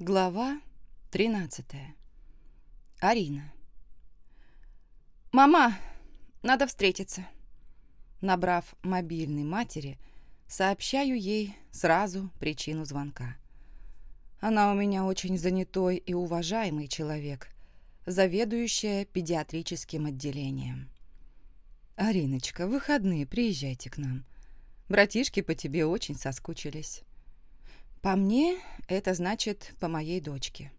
Глава 13. Арина. «Мама, надо встретиться». Набрав мобильный матери, сообщаю ей сразу причину звонка. Она у меня очень занятой и уважаемый человек, заведующая педиатрическим отделением. «Ариночка, выходные приезжайте к нам. Братишки по тебе очень соскучились». По мне, это значит по моей дочке.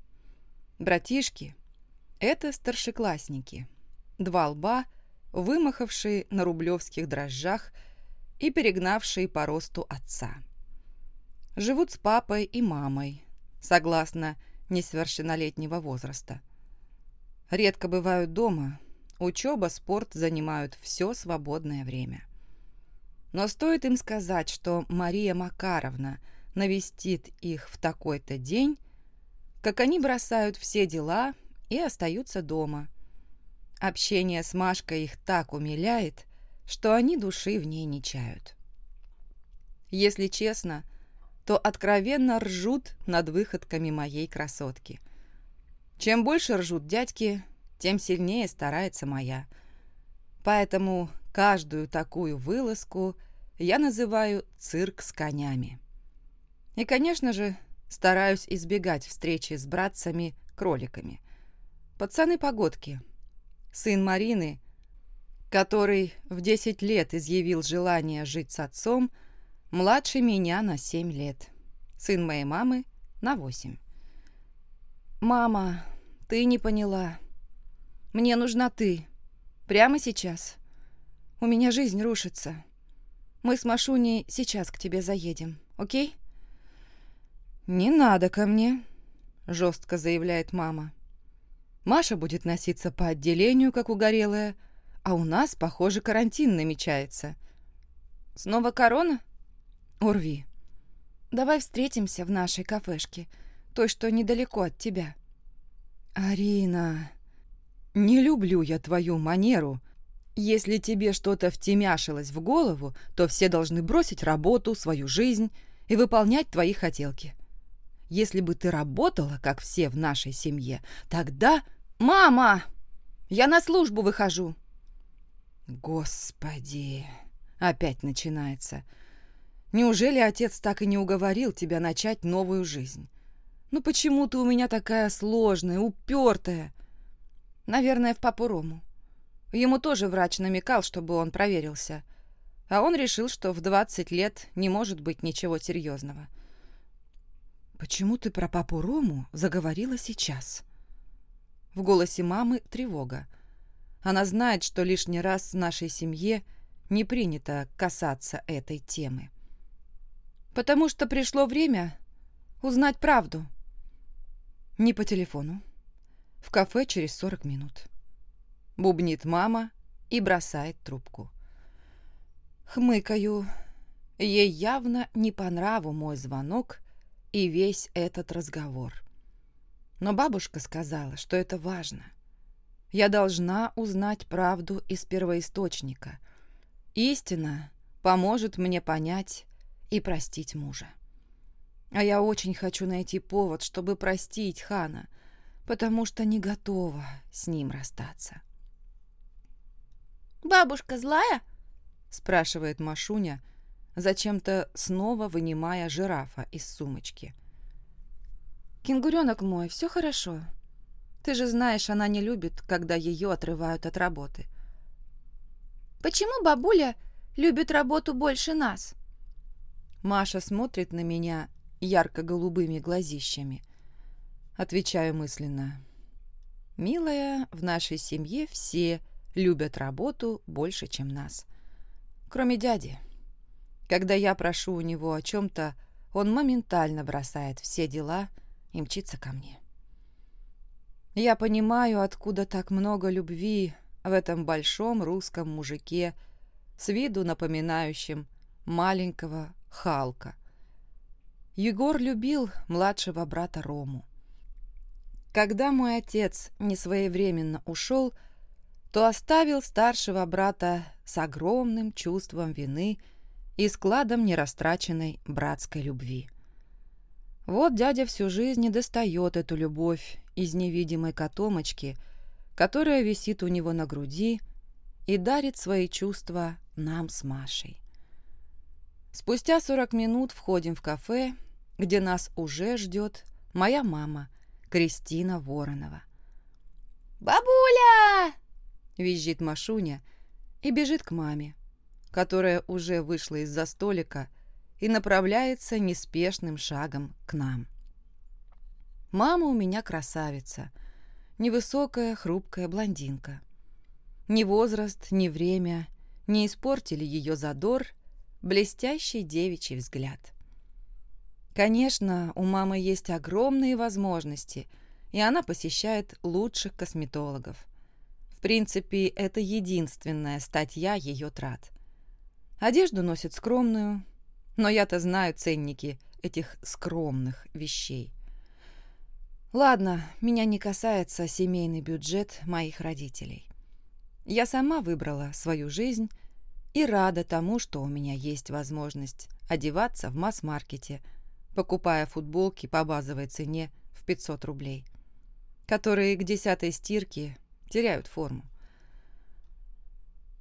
Братишки – это старшеклассники. Два лба, вымахавшие на рублевских дрожжах и перегнавшие по росту отца. Живут с папой и мамой, согласно несовершеннолетнего возраста. Редко бывают дома, учеба, спорт занимают все свободное время. Но стоит им сказать, что Мария Макаровна – навестит их в такой-то день, как они бросают все дела и остаются дома. Общение с Машкой их так умиляет, что они души в ней не чают. Если честно, то откровенно ржут над выходками моей красотки. Чем больше ржут дядьки, тем сильнее старается моя. Поэтому каждую такую вылазку я называю «цирк с конями». И, конечно же, стараюсь избегать встречи с братцами-кроликами. Пацаны-погодки. Сын Марины, который в 10 лет изъявил желание жить с отцом, младше меня на 7 лет. Сын моей мамы на 8. «Мама, ты не поняла. Мне нужна ты. Прямо сейчас. У меня жизнь рушится. Мы с Машуней сейчас к тебе заедем, окей?» «Не надо ко мне», — жестко заявляет мама. «Маша будет носиться по отделению, как угорелая, а у нас, похоже, карантин намечается». «Снова корона?» «Урви». «Давай встретимся в нашей кафешке, той, что недалеко от тебя». «Арина, не люблю я твою манеру. Если тебе что-то втемяшилось в голову, то все должны бросить работу, свою жизнь и выполнять твои хотелки». Если бы ты работала, как все в нашей семье, тогда... Мама! Я на службу выхожу. Господи! Опять начинается. Неужели отец так и не уговорил тебя начать новую жизнь? Ну почему ты у меня такая сложная, упертая? Наверное, в папу Рому. Ему тоже врач намекал, чтобы он проверился. А он решил, что в 20 лет не может быть ничего серьезного. — «Почему ты про папу Рому заговорила сейчас?» В голосе мамы тревога. Она знает, что лишний раз в нашей семье не принято касаться этой темы. «Потому что пришло время узнать правду». Не по телефону. В кафе через 40 минут. Бубнит мама и бросает трубку. Хмыкаю. Ей явно не по нраву мой звонок и весь этот разговор. Но бабушка сказала, что это важно. Я должна узнать правду из первоисточника. Истина поможет мне понять и простить мужа. А я очень хочу найти повод, чтобы простить Хана, потому что не готова с ним расстаться. «Бабушка злая?» – спрашивает Машуня – зачем-то снова вынимая жирафа из сумочки. «Кенгуренок мой, все хорошо. Ты же знаешь, она не любит, когда ее отрывают от работы». «Почему бабуля любит работу больше нас?» Маша смотрит на меня ярко-голубыми глазищами. Отвечаю мысленно. «Милая, в нашей семье все любят работу больше, чем нас. Кроме дяди». Когда я прошу у него о чем-то, он моментально бросает все дела и мчится ко мне. Я понимаю, откуда так много любви в этом большом русском мужике, с виду напоминающем маленького Халка. Егор любил младшего брата Рому. Когда мой отец несвоевременно ушел, то оставил старшего брата с огромным чувством вины и складом нерастраченной братской любви. Вот дядя всю жизнь не достает эту любовь из невидимой котомочки, которая висит у него на груди и дарит свои чувства нам с Машей. Спустя 40 минут входим в кафе, где нас уже ждет моя мама, Кристина Воронова. «Бабуля!» – визжит Машуня и бежит к маме, которая уже вышла из-за столика и направляется неспешным шагом к нам. Мама у меня красавица, невысокая, хрупкая блондинка. Ни возраст, ни время не испортили ее задор, блестящий девичий взгляд. Конечно, у мамы есть огромные возможности, и она посещает лучших косметологов. В принципе, это единственная статья ее трат. Одежду носит скромную, но я-то знаю ценники этих скромных вещей. Ладно, меня не касается семейный бюджет моих родителей. Я сама выбрала свою жизнь и рада тому, что у меня есть возможность одеваться в масс-маркете – покупая футболки по базовой цене в 500 рублей, которые к десятой стирке теряют форму.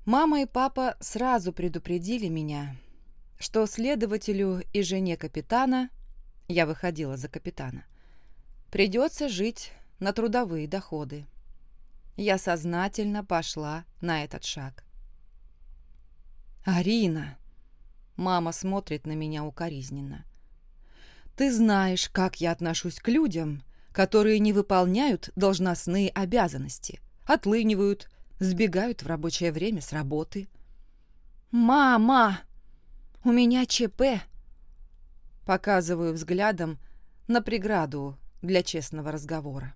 Мама и папа сразу предупредили меня, что следователю и жене капитана, я выходила за капитана, придется жить на трудовые доходы. Я сознательно пошла на этот шаг. «Арина!» Мама смотрит на меня укоризненно. Ты знаешь, как я отношусь к людям, которые не выполняют должностные обязанности, отлынивают, сбегают в рабочее время с работы. «Мама! У меня ЧП!» Показываю взглядом на преграду для честного разговора.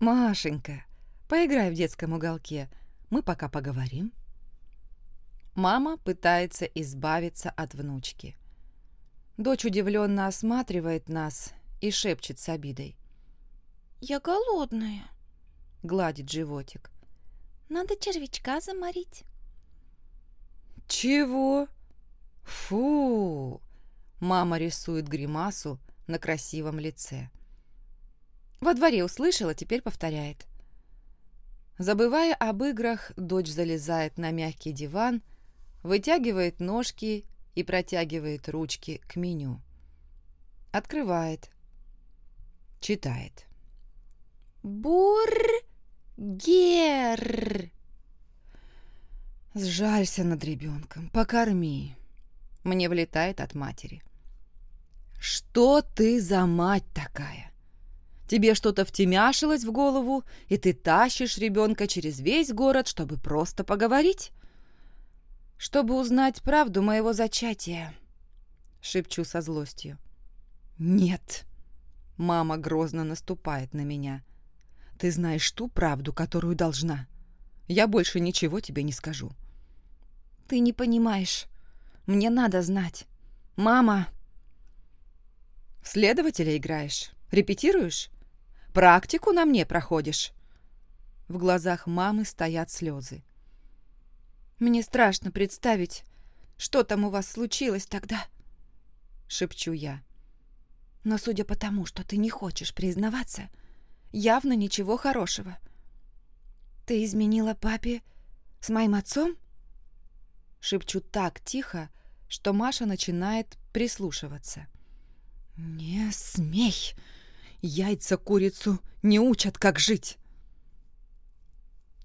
«Машенька, поиграй в детском уголке, мы пока поговорим». Мама пытается избавиться от внучки – Дочь удивленно осматривает нас и шепчет с обидой. «Я голодная», — гладит животик. «Надо червячка заморить». «Чего? Фу!» Мама рисует гримасу на красивом лице. Во дворе услышала, теперь повторяет. Забывая об играх, дочь залезает на мягкий диван, вытягивает ножки и протягивает ручки к меню. Открывает. Читает. Бургер. Сжалься над ребенком, покорми. Мне влетает от матери. Что ты за мать такая? Тебе что-то втемяшилось в голову, и ты тащишь ребенка через весь город, чтобы просто поговорить? чтобы узнать правду моего зачатия», — шепчу со злостью. «Нет», — мама грозно наступает на меня. «Ты знаешь ту правду, которую должна. Я больше ничего тебе не скажу». «Ты не понимаешь. Мне надо знать. Мама...» «В следователя играешь? Репетируешь? Практику на мне проходишь?» В глазах мамы стоят слезы. Мне страшно представить, что там у вас случилось тогда, шепчу я. Но судя по тому, что ты не хочешь признаваться, явно ничего хорошего. Ты изменила папе с моим отцом? Шепчу так тихо, что Маша начинает прислушиваться. «Не смей! Яйца курицу не учат, как жить!»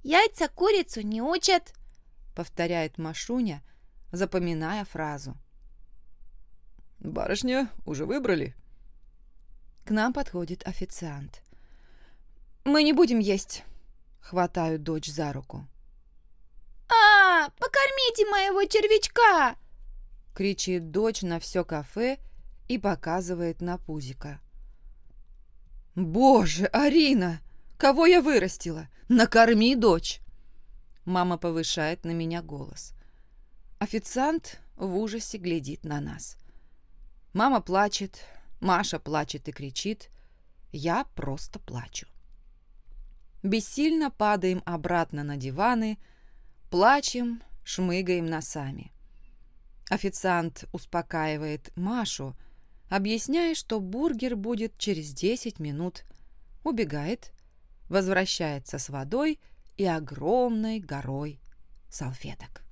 «Яйца курицу не учат!» — повторяет Машуня, запоминая фразу. «Барышня, уже выбрали?» К нам подходит официант. «Мы не будем есть», — хватаю дочь за руку. «А, покормите моего червячка!» — кричит дочь на все кафе и показывает на пузика. «Боже, Арина, кого я вырастила? Накорми дочь!» Мама повышает на меня голос. Официант в ужасе глядит на нас. Мама плачет, Маша плачет и кричит. Я просто плачу. Бессильно падаем обратно на диваны, плачем, шмыгаем носами. Официант успокаивает Машу, объясняя, что бургер будет через 10 минут. Убегает, возвращается с водой и огромной горой салфеток.